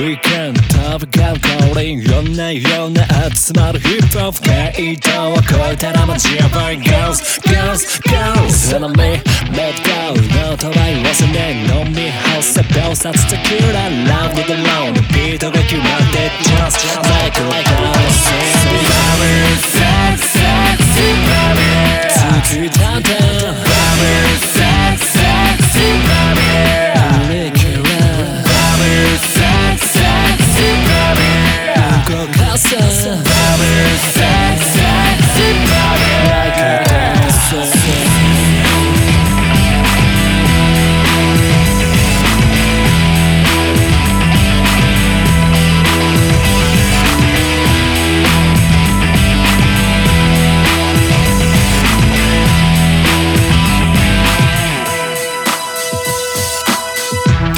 Weekend 旅が降りよんなような集まる人不快等を越えたら街やばい Girls, girls, girls そのみ Let go のトライ忘れ飲み干せ秒殺テキュラ Love the alone ビートが決まって Just like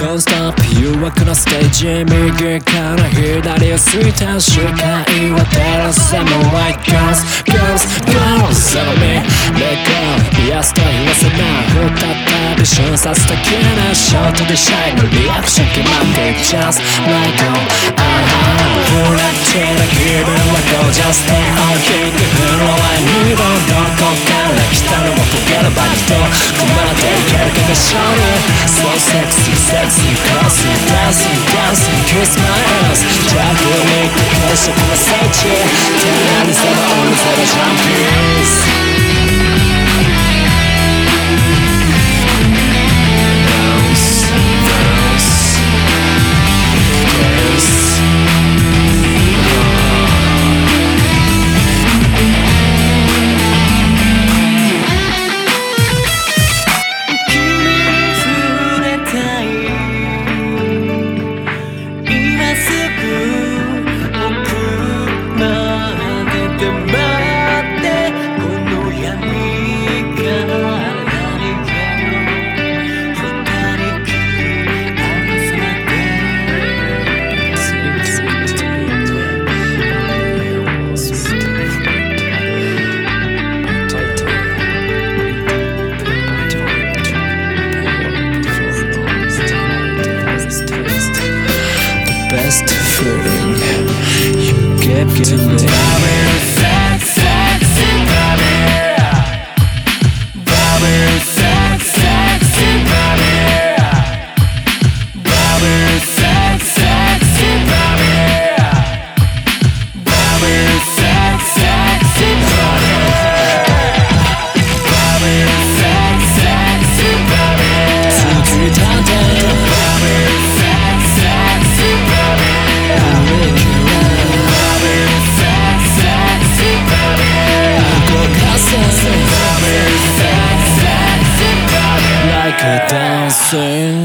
Don't stop 誘惑のステージ右から左を過ぎた視界は照らす Samurai Girls Girls Girls その目 Let go 癒すと言わせない再び瞬殺的なショートでシャイのリアクション決まって Just like go ああフラッチな気分は Go just stay on King get a body door Come on, baby, get a get a shot So sexy, sexy, classy, dancing, dancing Kiss my ass, drag with me, push up on the stage Turn on the only for the champions just you get to me. danser.